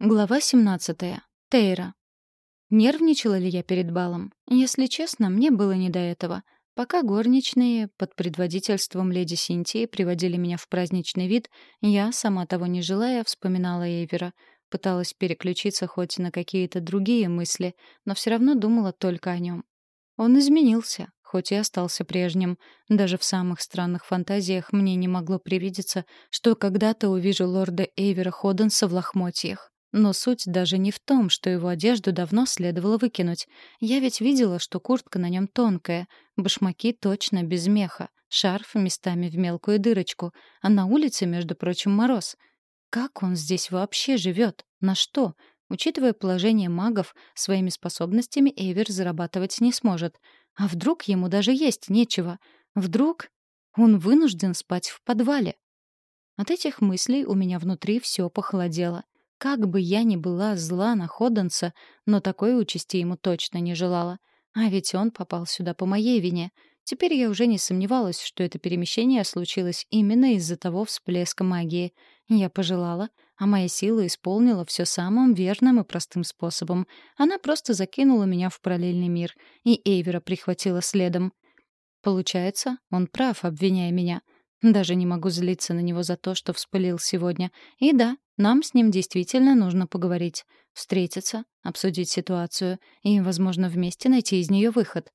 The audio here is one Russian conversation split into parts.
Глава 17. Тейра. Нервничала ли я перед балом? Если честно, мне было не до этого. Пока горничные под предводительством леди Синтии приводили меня в праздничный вид, я, сама того не желая, вспоминала Эйвера. Пыталась переключиться хоть на какие-то другие мысли, но все равно думала только о нем. Он изменился, хоть и остался прежним. Даже в самых странных фантазиях мне не могло привидеться, что когда-то увижу лорда Эйвера Ходенса в лохмотьях. Но суть даже не в том, что его одежду давно следовало выкинуть. Я ведь видела, что куртка на нем тонкая, башмаки точно без меха, шарф местами в мелкую дырочку, а на улице, между прочим, мороз. Как он здесь вообще живет? На что? Учитывая положение магов, своими способностями Эйвер зарабатывать не сможет. А вдруг ему даже есть нечего? Вдруг он вынужден спать в подвале? От этих мыслей у меня внутри все похолодело. Как бы я ни была зла на Ходенса, но такой участи ему точно не желала. А ведь он попал сюда по моей вине. Теперь я уже не сомневалась, что это перемещение случилось именно из-за того всплеска магии. Я пожелала, а моя сила исполнила все самым верным и простым способом. Она просто закинула меня в параллельный мир, и Эйвера прихватила следом. Получается, он прав, обвиняя меня — даже не могу злиться на него за то, что вспылил сегодня. И да, нам с ним действительно нужно поговорить. Встретиться, обсудить ситуацию и, возможно, вместе найти из нее выход.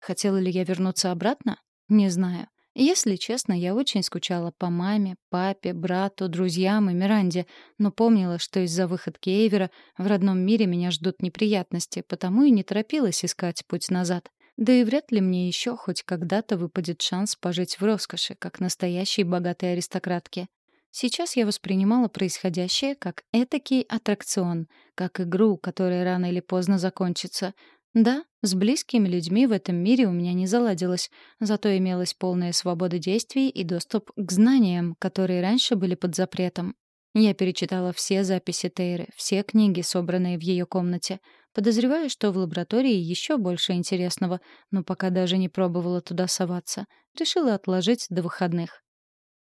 Хотела ли я вернуться обратно? Не знаю. Если честно, я очень скучала по маме, папе, брату, друзьям и Миранде, но помнила, что из-за выходки Эйвера в родном мире меня ждут неприятности, потому и не торопилась искать путь назад. Да и вряд ли мне еще хоть когда-то выпадет шанс пожить в роскоши, как настоящей богатой аристократке. Сейчас я воспринимала происходящее как этакий аттракцион, как игру, которая рано или поздно закончится. Да, с близкими людьми в этом мире у меня не заладилось, зато имелась полная свобода действий и доступ к знаниям, которые раньше были под запретом. Я перечитала все записи Тейры, все книги, собранные в ее комнате — Подозреваю, что в лаборатории еще больше интересного, но пока даже не пробовала туда соваться. Решила отложить до выходных.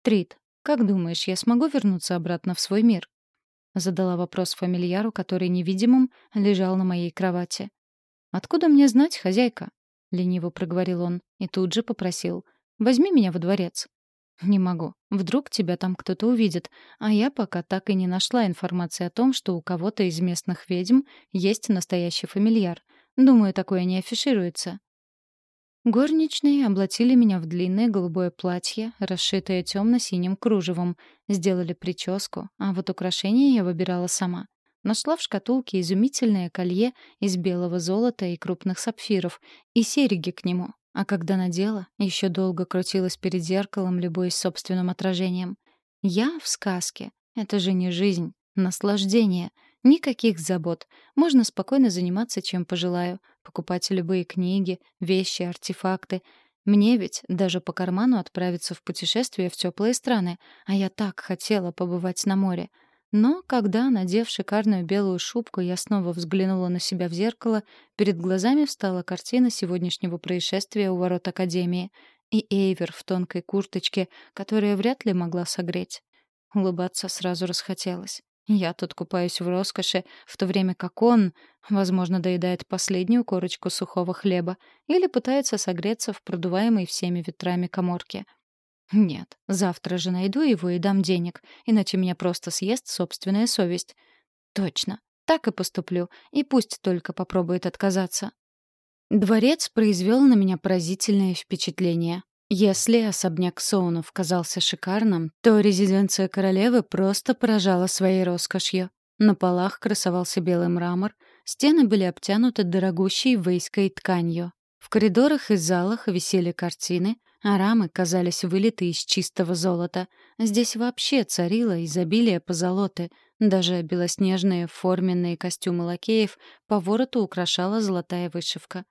«Трит, как думаешь, я смогу вернуться обратно в свой мир?» Задала вопрос фамильяру, который невидимым лежал на моей кровати. «Откуда мне знать, хозяйка?» — лениво проговорил он и тут же попросил. «Возьми меня во дворец». «Не могу. Вдруг тебя там кто-то увидит. А я пока так и не нашла информации о том, что у кого-то из местных ведьм есть настоящий фамильяр. Думаю, такое не афишируется». Горничные облатили меня в длинное голубое платье, расшитое темно-синим кружевом, сделали прическу, а вот украшения я выбирала сама. Нашла в шкатулке изумительное колье из белого золота и крупных сапфиров и серьги к нему, а когда надела, еще долго крутилась перед зеркалом, любуясь собственным отражением. Я в сказке. Это же не жизнь, наслаждение. Никаких забот. Можно спокойно заниматься, чем пожелаю. Покупать любые книги, вещи, артефакты. Мне ведь даже по карману отправиться в путешествие в теплые страны. А я так хотела побывать на море. Но когда, надев шикарную белую шубку, я снова взглянула на себя в зеркало, перед глазами встала картина сегодняшнего происшествия у ворот Академии и Эйвер в тонкой курточке, которая вряд ли могла согреть. Улыбаться сразу расхотелось. Я тут купаюсь в роскоши, в то время как он, возможно, доедает последнюю корочку сухого хлеба или пытается согреться в продуваемой всеми ветрами коморке — нет, завтра же найду его и дам денег, иначе меня просто съест собственная совесть. Точно, так и поступлю, и пусть только попробует отказаться. Дворец произвел на меня поразительное впечатление. Если особняк Соунов казался шикарным, то резиденция королевы просто поражала своей роскошью. На полах красовался белый мрамор, стены были обтянуты дорогущей вейской тканью. В коридорах и залах висели картины, а рамы казались вылиты из чистого золота. Здесь вообще царило изобилие позолоты. Даже белоснежные форменные костюмы лакеев по вороту украшала золотая вышивка.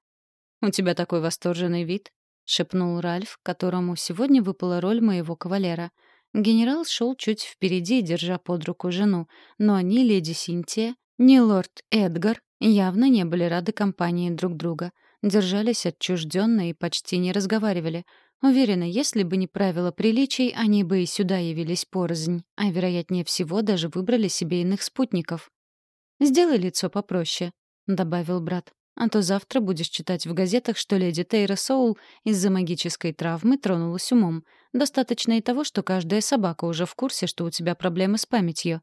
«У тебя такой восторженный вид», — шепнул Ральф, которому сегодня выпала роль моего кавалера. Генерал шел чуть впереди, держа под руку жену, но ни леди Синтия, ни лорд Эдгар явно не были рады компании друг друга. Держались отчужденно и почти не разговаривали — Уверена, если бы не правила приличий, они бы и сюда явились порознь, а, вероятнее всего, даже выбрали себе иных спутников. Сделай лицо попроще», — добавил брат. «А то завтра будешь читать в газетах, что леди Тейра Соул из-за магической травмы тронулась умом. Достаточно и того, что каждая собака уже в курсе, что у тебя проблемы с памятью».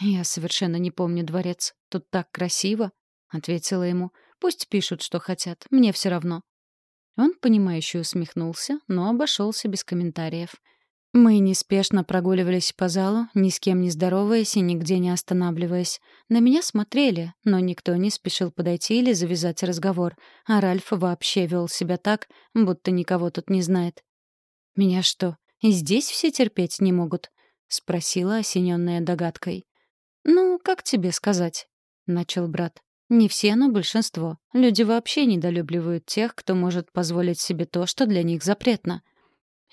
«Я совершенно не помню дворец. Тут так красиво», — ответила ему. «Пусть пишут, что хотят. Мне все равно». Он, понимающе усмехнулся, но обошелся без комментариев. Мы неспешно прогуливались по залу, ни с кем не здороваясь и нигде не останавливаясь. На меня смотрели, но никто не спешил подойти или завязать разговор, а Ральф вообще вел себя так, будто никого тут не знает. «Меня что, и здесь все терпеть не могут?» — спросила, осененная догадкой. «Ну, как тебе сказать?» — начал брат. «Не все, но большинство. Люди вообще недолюбливают тех, кто может позволить себе то, что для них запретно».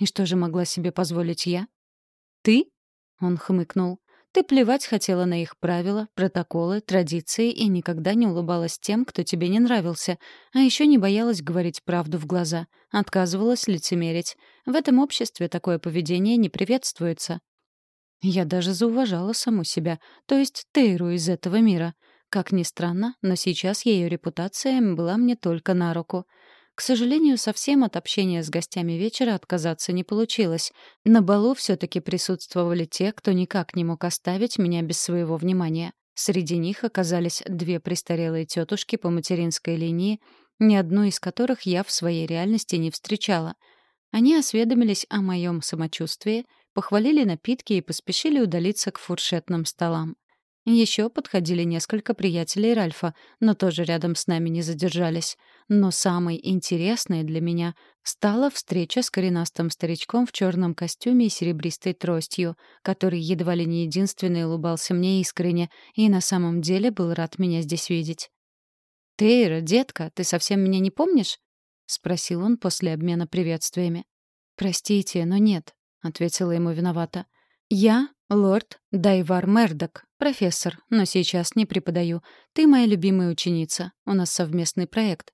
И что же могла себе позволить я? Ты? Он хмыкнул. Ты плевать хотела на их правила, протоколы, традиции и никогда не улыбалась тем, кто тебе не нравился, а еще не боялась говорить правду в глаза, отказывалась лицемерить. В этом обществе такое поведение не приветствуется. Я даже зауважала саму себя, то есть Тейру из этого мира. Как ни странно, но сейчас ее репутация была мне только на руку — к сожалению, совсем от общения с гостями вечера отказаться не получилось. На балу все-таки присутствовали те, кто никак не мог оставить меня без своего внимания. Среди них оказались две престарелые тетушки по материнской линии, ни одну из которых я в своей реальности не встречала. Они осведомились о моем самочувствии, похвалили напитки и поспешили удалиться к фуршетным столам. Еще подходили несколько приятелей Ральфа, но тоже рядом с нами не задержались. Но самой интересной для меня стала встреча с коренастым старичком в черном костюме и серебристой тростью, который едва ли не единственный улыбался мне искренне и на самом деле был рад меня здесь видеть. «Тейра, детка, ты совсем меня не помнишь?» — спросил он после обмена приветствиями. «Простите, но нет», — ответила ему виновата. «Я «Лорд Дайвар Мердок, профессор, но сейчас не преподаю. Ты моя любимая ученица. У нас совместный проект».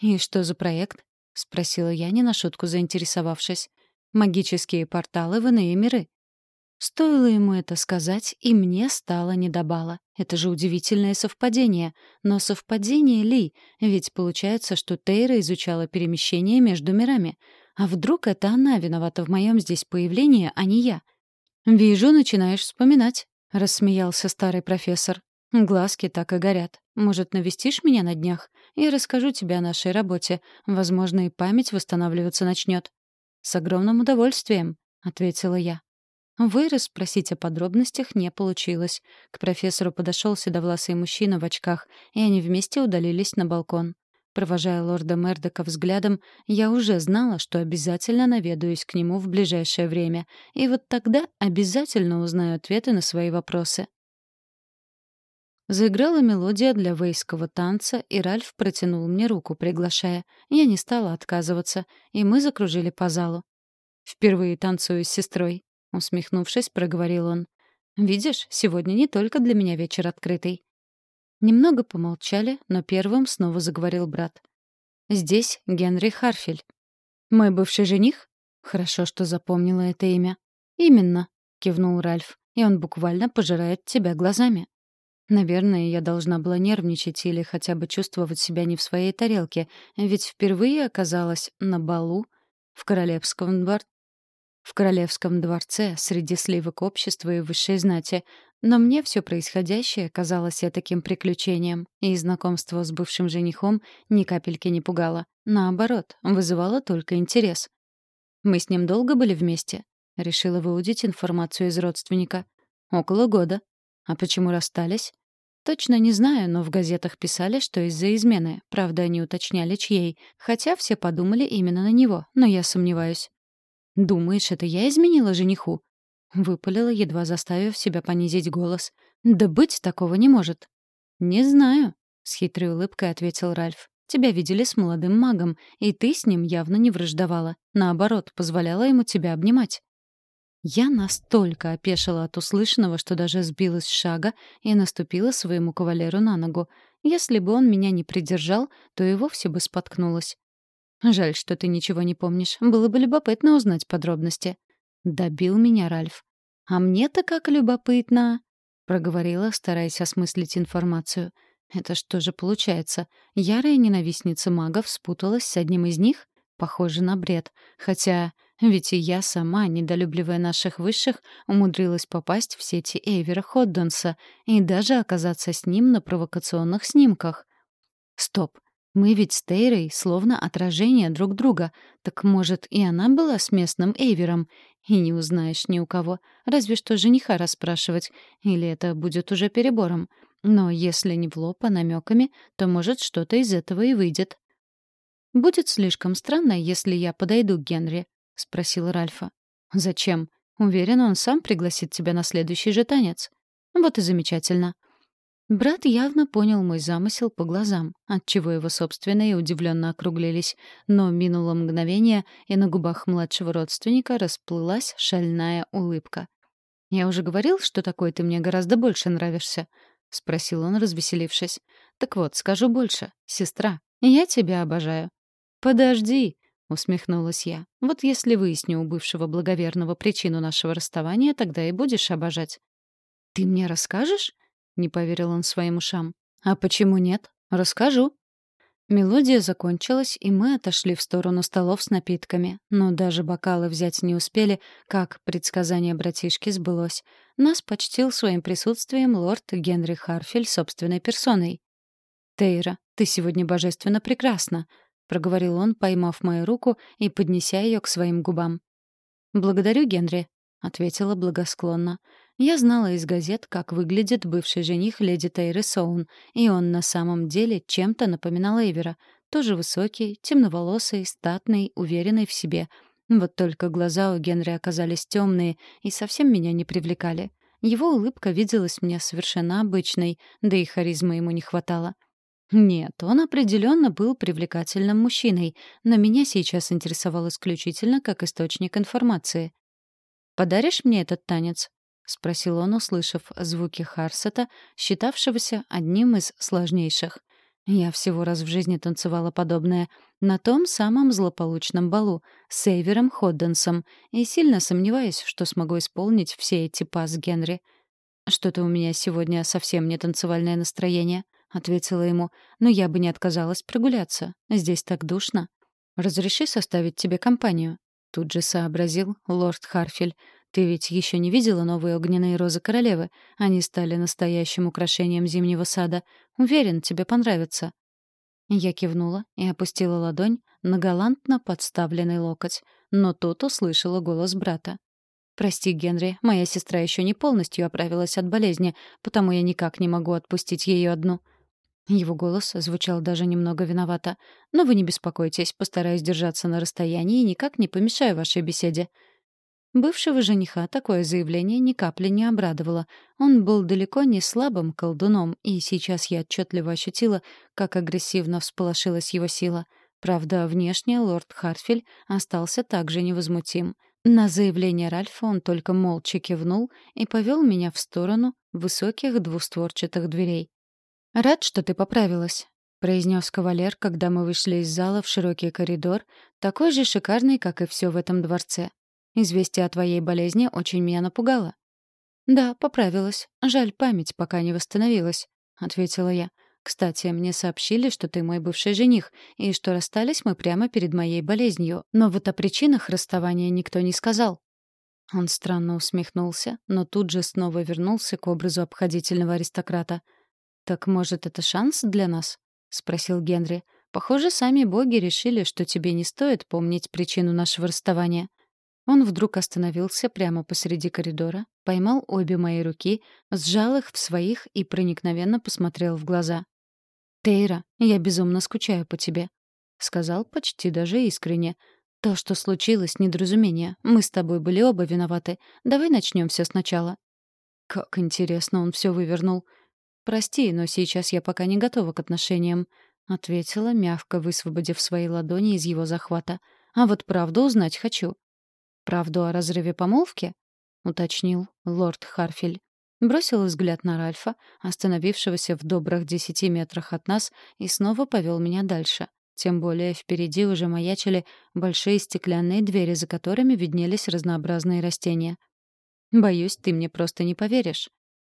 «И что за проект?» — спросила я, не на шутку заинтересовавшись. «Магические порталы в иные миры». Стоило ему это сказать, и мне стало недобало. Это же удивительное совпадение. Но совпадение ли? Ведь получается, что Тейра изучала перемещение между мирами. А вдруг это она виновата в моем здесь появлении, а не я? «Вижу, начинаешь вспоминать», — рассмеялся старый профессор. «Глазки так и горят. Может, навестишь меня на днях? Я расскажу тебе о нашей работе. Возможно, и память восстанавливаться начнет». «С огромным удовольствием», — ответила я. Вы расспросить о подробностях не получилось. К профессору подошел седовласый мужчина в очках, и они вместе удалились на балкон. Провожая лорда Мердока взглядом, я уже знала, что обязательно наведаюсь к нему в ближайшее время, и вот тогда обязательно узнаю ответы на свои вопросы. Заиграла мелодия для вейского танца, и Ральф протянул мне руку, приглашая. Я не стала отказываться, и мы закружили по залу. «Впервые танцую с сестрой», — усмехнувшись, проговорил он. «Видишь, сегодня не только для меня вечер открытый. Немного помолчали, но первым снова заговорил брат. «Здесь Генри Харфель. Мой бывший жених? Хорошо, что запомнила это имя. Именно», — кивнул Ральф, «и он буквально пожирает тебя глазами». Наверное, я должна была нервничать или хотя бы чувствовать себя не в своей тарелке, ведь впервые оказалась на балу в королевском дворце в королевском дворце среди сливок общества и высшей знати, но мне все происходящее казалось таким приключением, и знакомство с бывшим женихом ни капельки не пугало. Наоборот, вызывало только интерес. «Мы с ним долго были вместе?» Решила выудить информацию из родственника. «Около года. А почему расстались?» Точно не знаю, но в газетах писали, что из-за измены. Правда, они уточняли, чьей. Хотя все подумали именно на него, но я сомневаюсь. «Думаешь, это я изменила жениху?» Выпалила, едва заставив себя понизить голос. «Да быть такого не может». «Не знаю», — с хитрой улыбкой ответил Ральф. «Тебя видели с молодым магом, и ты с ним явно не враждовала. Наоборот, позволяла ему тебя обнимать». Я настолько опешила от услышанного, что даже сбилась с шага и наступила своему кавалеру на ногу. Если бы он меня не придержал, то и вовсе бы споткнулась. Жаль, что ты ничего не помнишь. Было бы любопытно узнать подробности. Добил меня Ральф. А мне-то как любопытно, проговорила, стараясь осмыслить информацию. Это что же получается? Ярая ненавистница магов спуталась с одним из них? Похоже на бред. Хотя ведь и я сама, недолюбливая наших высших, умудрилась попасть в сети Эйвера Ходденса и даже оказаться с ним на провокационных снимках. Стоп. Мы ведь с Тейрой словно отражение друг друга. Так, может, и она была с местным Эйвером? И не узнаешь ни у кого. Разве что жениха расспрашивать. Или это будет уже перебором. Но если не в лоб, а намеками, то, может, что-то из этого и выйдет. «Будет слишком странно, если я подойду к Генри», — спросил Ральфа. «Зачем? Уверен, он сам пригласит тебя на следующий же танец». «Вот и замечательно». Брат явно понял мой замысел по глазам, отчего его собственные удивленно округлились, но минуло мгновение, и на губах младшего родственника расплылась шальная улыбка. «Я уже говорил, что такой ты мне гораздо больше нравишься», — спросил он, развеселившись. «Так вот, скажу больше. Сестра, я тебя обожаю». «Подожди», — усмехнулась я. «Вот если выясню у бывшего благоверного причину нашего расставания, тогда и будешь обожать». «Ты мне расскажешь?» — не поверил он своим ушам. «А почему нет? Расскажу». Мелодия закончилась, и мы отошли в сторону столов с напитками. Но даже бокалы взять не успели, как предсказание братишки сбылось. Нас почтил своим присутствием лорд Генри Харфель собственной персоной. «Тейра, ты сегодня божественно прекрасна», — проговорил он, поймав мою руку и поднеся ее к своим губам. «Благодарю, Генри», — ответила благосклонно. Я знала из газет, как выглядит бывший жених леди Тейры Соун, и он на самом деле чем-то напоминал Эвера. Тоже высокий, темноволосый, статный, уверенный в себе. Вот только глаза у Генри оказались темные и совсем меня не привлекали. Его улыбка виделась мне совершенно обычной, да и харизмы ему не хватало. Нет, он определенно был привлекательным мужчиной, но меня сейчас интересовал исключительно как источник информации. «Подаришь мне этот танец?» — спросил он, услышав звуки Харсета, считавшегося одним из сложнейших. Я всего раз в жизни танцевала подобное на том самом злополучном балу с Эйвером Ходденсом и сильно сомневаюсь, что смогу исполнить все эти пас Генри. «Что-то у меня сегодня совсем не танцевальное настроение», — ответила ему, «но я бы не отказалась прогуляться. Здесь так душно. Разреши составить тебе компанию», — тут же сообразил лорд Харфель. Ты ведь еще не видела новые огненные розы королевы? Они стали настоящим украшением зимнего сада. Уверен, тебе понравится». Я кивнула и опустила ладонь на галантно подставленный локоть, но тут услышала голос брата. «Прости, Генри, моя сестра еще не полностью оправилась от болезни, потому я никак не могу отпустить ее одну». Его голос звучал даже немного виновато. «Но вы не беспокойтесь, постараюсь держаться на расстоянии и никак не помешаю вашей беседе. Бывшего жениха такое заявление ни капли не обрадовало. Он был далеко не слабым колдуном, и сейчас я отчетливо ощутила, как агрессивно всполошилась его сила. Правда, внешне лорд Хартфель остался также невозмутим. На заявление Ральфа он только молча кивнул и повел меня в сторону высоких двустворчатых дверей. «Рад, что ты поправилась», — произнес кавалер, когда мы вышли из зала в широкий коридор, такой же шикарный, как и все в этом дворце. Известие о твоей болезни очень меня напугало». «Да, поправилась. Жаль, память пока не восстановилась», — ответила я. «Кстати, мне сообщили, что ты мой бывший жених, и что расстались мы прямо перед моей болезнью, но вот о причинах расставания никто не сказал». Он странно усмехнулся, но тут же снова вернулся к образу обходительного аристократа. «Так, может, это шанс для нас?» — спросил Генри. «Похоже, сами боги решили, что тебе не стоит помнить причину нашего расставания». Он вдруг остановился прямо посреди коридора, поймал обе мои руки, сжал их в своих и проникновенно посмотрел в глаза. «Тейра, я безумно скучаю по тебе», — сказал почти даже искренне. «То, что случилось, недоразумение. Мы с тобой были оба виноваты. Давай начнем все сначала». Как интересно он все вывернул. «Прости, но сейчас я пока не готова к отношениям», — ответила, мягко высвободив свои ладони из его захвата. «А вот правду узнать хочу. «Правду о разрыве помолвки?» — уточнил лорд Харфель. Бросил взгляд на Ральфа, остановившегося в добрых десяти метрах от нас, и снова повел меня дальше. Тем более впереди уже маячили большие стеклянные двери, за которыми виднелись разнообразные растения. «Боюсь, ты мне просто не поверишь».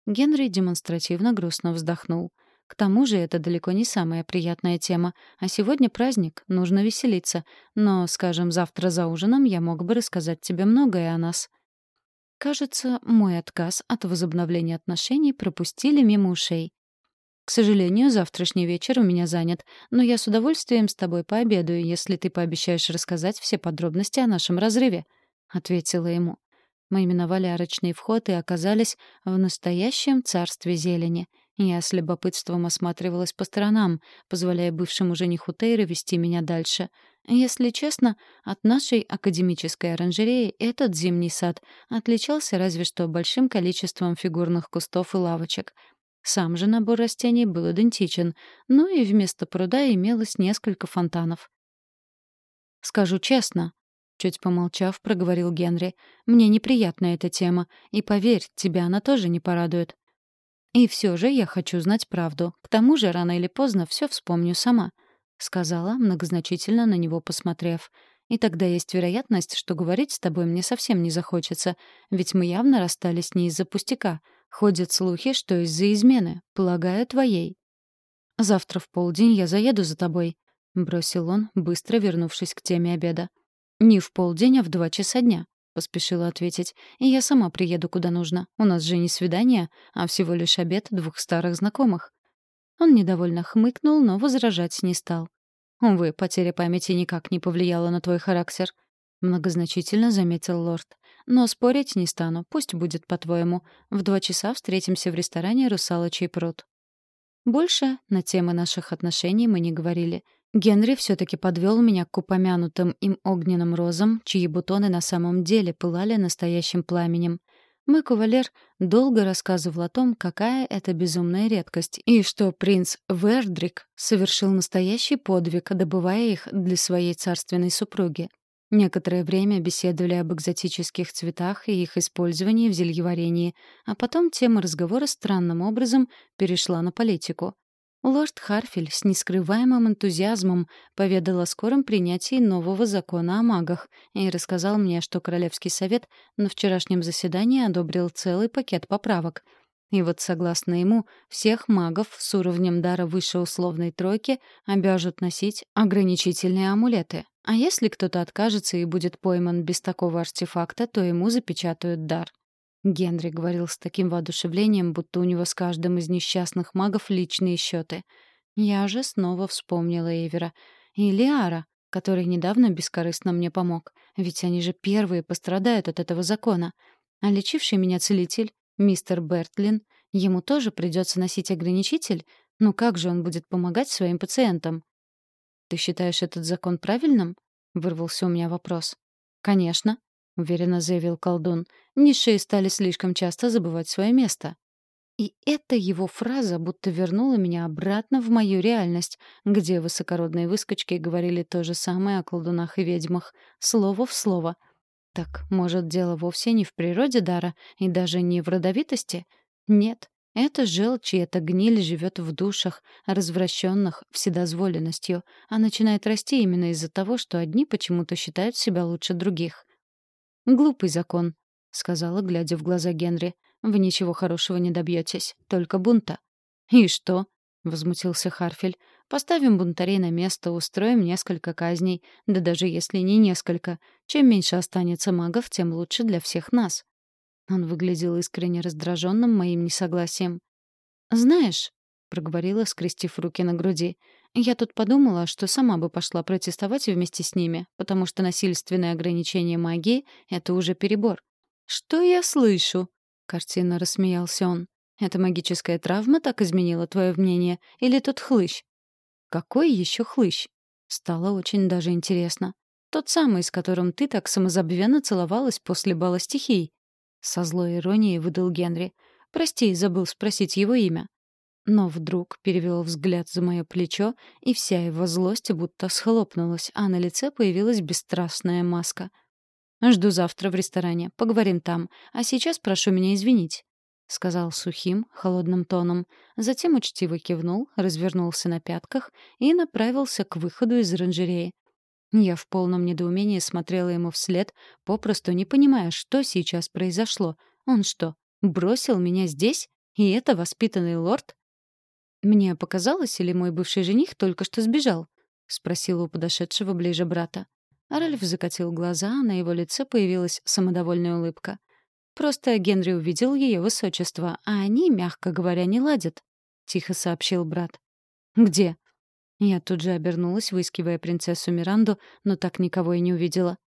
Генри демонстративно грустно вздохнул. К тому же это далеко не самая приятная тема. А сегодня праздник, нужно веселиться. Но, скажем, завтра за ужином я мог бы рассказать тебе многое о нас. Кажется, мой отказ от возобновления отношений пропустили мимо ушей. К сожалению, завтрашний вечер у меня занят, но я с удовольствием с тобой пообедаю, если ты пообещаешь рассказать все подробности о нашем разрыве», — ответила ему. Мы миновали арочный вход и оказались в настоящем царстве зелени. Я с любопытством осматривалась по сторонам, позволяя бывшему жениху Тейра вести меня дальше. Если честно, от нашей академической оранжереи этот зимний сад отличался разве что большим количеством фигурных кустов и лавочек — сам же набор растений был идентичен, ну и вместо пруда имелось несколько фонтанов. «Скажу честно», — чуть помолчав, проговорил Генри, «мне неприятна эта тема, и поверь, тебя она тоже не порадует. И все же я хочу знать правду. К тому же рано или поздно все вспомню сама», — сказала, многозначительно на него посмотрев. «И тогда есть вероятность, что говорить с тобой мне совсем не захочется, ведь мы явно расстались не из-за пустяка». Ходят слухи, что из-за измены, полагаю, твоей. Завтра в полдень я заеду за тобой, бросил он, быстро вернувшись к теме обеда. Не в полдень, а в два часа дня, поспешила ответить. И я сама приеду куда нужно. У нас же не свидание, а всего лишь обед двух старых знакомых. Он недовольно хмыкнул, но возражать не стал. Увы, потеря памяти никак не повлияла на твой характер, многозначительно заметил лорд. Но спорить не стану, пусть будет по-твоему. В два часа встретимся в ресторане «Русалочий пруд». Больше на темы наших отношений мы не говорили. Генри все-таки подвел меня к упомянутым им огненным розам, чьи бутоны на самом деле пылали настоящим пламенем. Мой кавалер долго рассказывал о том, какая это безумная редкость, и что принц Вердрик совершил настоящий подвиг, добывая их для своей царственной супруги. Некоторое время беседовали об экзотических цветах и их использовании в зельеварении, а потом тема разговора странным образом перешла на политику. Лорд Харфель с нескрываемым энтузиазмом поведал о скором принятии нового закона о магах и рассказал мне, что Королевский совет на вчерашнем заседании одобрил целый пакет поправок — и вот, согласно ему, всех магов с уровнем дара выше условной тройки обяжут носить ограничительные амулеты. А если кто-то откажется и будет пойман без такого артефакта, то ему запечатают дар. Генри говорил с таким воодушевлением, будто у него с каждым из несчастных магов личные счеты. Я же снова вспомнила Эвера. И Лиара, который недавно бескорыстно мне помог. Ведь они же первые пострадают от этого закона. А лечивший меня целитель Мистер Бертлин, ему тоже придется носить ограничитель? Ну как же он будет помогать своим пациентам? «Ты считаешь этот закон правильным?» — вырвался у меня вопрос. «Конечно», — уверенно заявил колдун. «Низшие стали слишком часто забывать свое место». И эта его фраза будто вернула меня обратно в мою реальность, где высокородные выскочки говорили то же самое о колдунах и ведьмах, слово в слово — так, может, дело вовсе не в природе дара и даже не в родовитости? Нет, это желчь и эта гниль живет в душах, развращенных вседозволенностью, а начинает расти именно из-за того, что одни почему-то считают себя лучше других. «Глупый закон», — сказала, глядя в глаза Генри. «Вы ничего хорошего не добьетесь, только бунта». «И что?» — возмутился Харфель. Поставим бунтарей на место, устроим несколько казней. Да даже если не несколько. Чем меньше останется магов, тем лучше для всех нас. Он выглядел искренне раздраженным моим несогласием. «Знаешь», — проговорила, скрестив руки на груди, «я тут подумала, что сама бы пошла протестовать вместе с ними, потому что насильственное ограничение магии — это уже перебор». «Что я слышу?» — картинно рассмеялся он. «Эта магическая травма так изменила твое мнение? Или тот хлыщ? Какой еще хлыщ? Стало очень даже интересно. Тот самый, с которым ты так самозабвенно целовалась после бала стихий. Со злой иронией выдал Генри. Прости, забыл спросить его имя. Но вдруг перевел взгляд за мое плечо, и вся его злость будто схлопнулась, а на лице появилась бесстрастная маска. «Жду завтра в ресторане. Поговорим там. А сейчас прошу меня извинить. — сказал сухим, холодным тоном. Затем учтиво кивнул, развернулся на пятках и направился к выходу из оранжереи. Я в полном недоумении смотрела ему вслед, попросту не понимая, что сейчас произошло. Он что, бросил меня здесь? И это воспитанный лорд? Мне показалось, или мой бывший жених только что сбежал? спросила у подошедшего ближе брата. Ральф закатил глаза, а на его лице появилась самодовольная улыбка. Просто Генри увидел ее высочество, а они, мягко говоря, не ладят, тихо сообщил брат. Где? Я тут же обернулась, выискивая принцессу Миранду, но так никого и не увидела.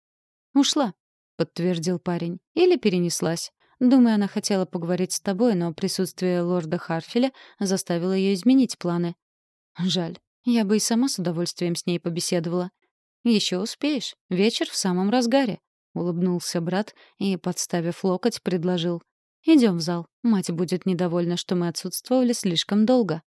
«Ушла», — подтвердил парень. «Или перенеслась. Думаю, она хотела поговорить с тобой, но присутствие лорда Харфеля заставило ее изменить планы. Жаль. Я бы и сама с удовольствием с ней побеседовала. Еще успеешь. Вечер в самом разгаре», — улыбнулся брат и, подставив локоть, предложил. «Идем в зал. Мать будет недовольна, что мы отсутствовали слишком долго».